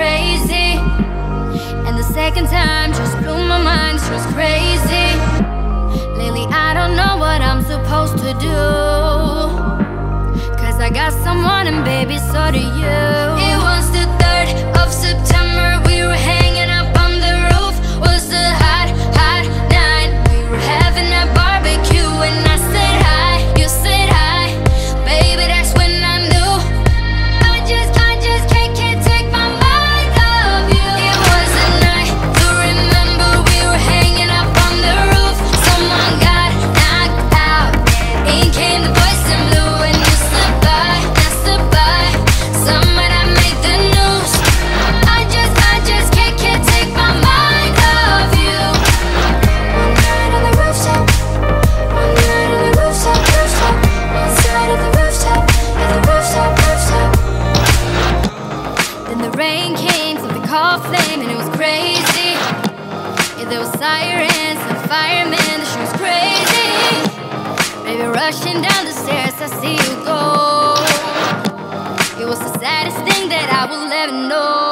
crazy. And the second time just blew my mind, she was crazy. fireman, the show's crazy. Baby, rushing down the stairs, I see you go. It was the saddest thing that I will ever know.